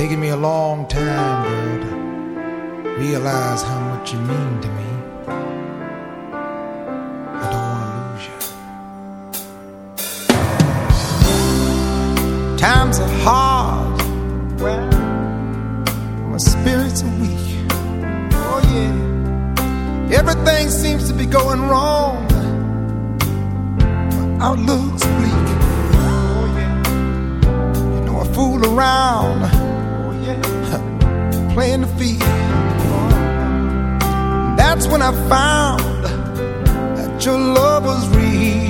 taken me a long time, girl, to realize how much you mean to me. I don't want to lose you. Times are hard. Well, my spirits are weak. Oh, yeah. Everything seems to be going wrong. My outlook's bleak. Oh, yeah. You know, I fool around playing, the field. That's when I found that your love was real.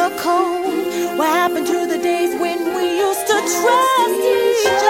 What happened to the days when we used to trust each other?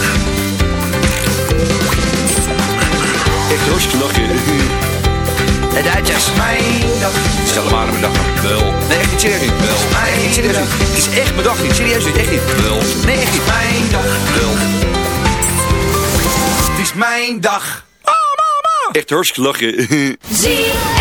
Echt lachen. De Duitsers. Mijn dag. Stel maar aan mijn dag. Wel. Nee, echt niet serieus. Wel. Nee, echt niet serieus niet. Het is echt mijn dag niet. Serieus niet. Echt niet. Wel. Nee, echt niet. Mijn dag. Wel. Het is mijn dag. Oh, mama. Echt hartstikke lachen. ZFM.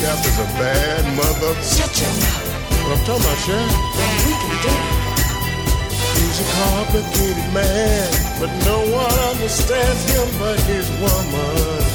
Chef is a bad mother. Shut your mouth. What I'm talking about, Chef? We can do it. He's a complicated man, but no one understands him but his woman.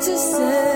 to say.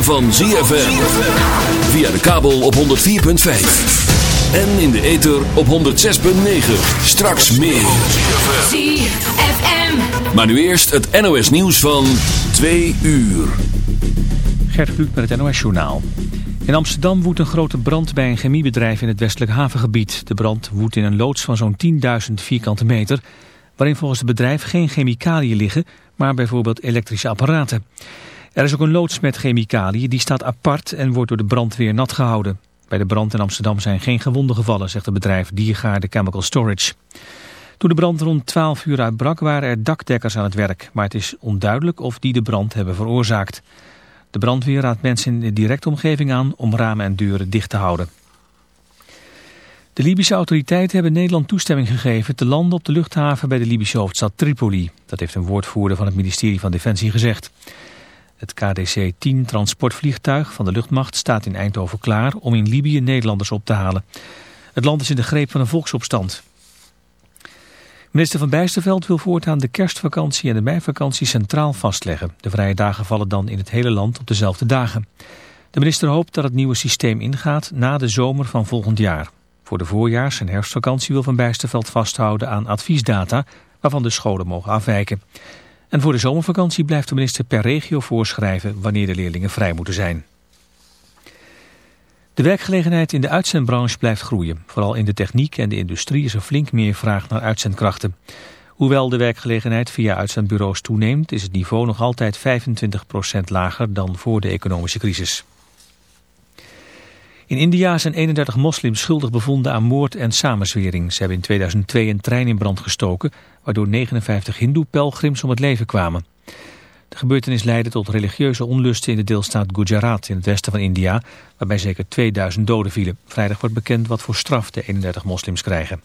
Ritme van ZFM. Via de kabel op 104.5. En in de ether op 106.9. Straks meer. ZFM. Maar nu eerst het NOS nieuws van 2 uur. Gert Kluk met het NOS-journaal. In Amsterdam woedt een grote brand bij een chemiebedrijf in het westelijk havengebied. De brand woedt in een loods van zo'n 10.000 vierkante meter... waarin volgens het bedrijf geen chemicaliën liggen, maar bijvoorbeeld elektrische apparaten. Er is ook een loods met chemicaliën, die staat apart en wordt door de brandweer nat gehouden. Bij de brand in Amsterdam zijn geen gewonden gevallen, zegt het bedrijf Diergaarde Chemical Storage. Toen de brand rond 12 uur uitbrak waren er dakdekkers aan het werk, maar het is onduidelijk of die de brand hebben veroorzaakt. De brandweer raadt mensen in de directe omgeving aan om ramen en deuren dicht te houden. De Libische autoriteiten hebben Nederland toestemming gegeven te landen op de luchthaven bij de Libische hoofdstad Tripoli. Dat heeft een woordvoerder van het ministerie van Defensie gezegd. Het KDC-10 transportvliegtuig van de luchtmacht staat in Eindhoven klaar om in Libië Nederlanders op te halen. Het land is in de greep van een volksopstand. Minister van Bijsterveld wil voortaan de kerstvakantie en de meivakantie centraal vastleggen. De vrije dagen vallen dan in het hele land op dezelfde dagen. De minister hoopt dat het nieuwe systeem ingaat na de zomer van volgend jaar. Voor de voorjaars- en herfstvakantie wil Van Bijsterveld vasthouden aan adviesdata waarvan de scholen mogen afwijken. En voor de zomervakantie blijft de minister per regio voorschrijven wanneer de leerlingen vrij moeten zijn. De werkgelegenheid in de uitzendbranche blijft groeien. Vooral in de techniek en de industrie is er flink meer vraag naar uitzendkrachten. Hoewel de werkgelegenheid via uitzendbureaus toeneemt... is het niveau nog altijd 25% lager dan voor de economische crisis. In India zijn 31 moslims schuldig bevonden aan moord en samenzwering. Ze hebben in 2002 een trein in brand gestoken... waardoor 59 hindoe-pelgrims om het leven kwamen. De gebeurtenis leidde tot religieuze onlusten in de deelstaat Gujarat in het westen van India, waarbij zeker 2000 doden vielen. Vrijdag wordt bekend wat voor straf de 31 moslims krijgen.